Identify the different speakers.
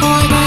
Speaker 1: Boy, boy.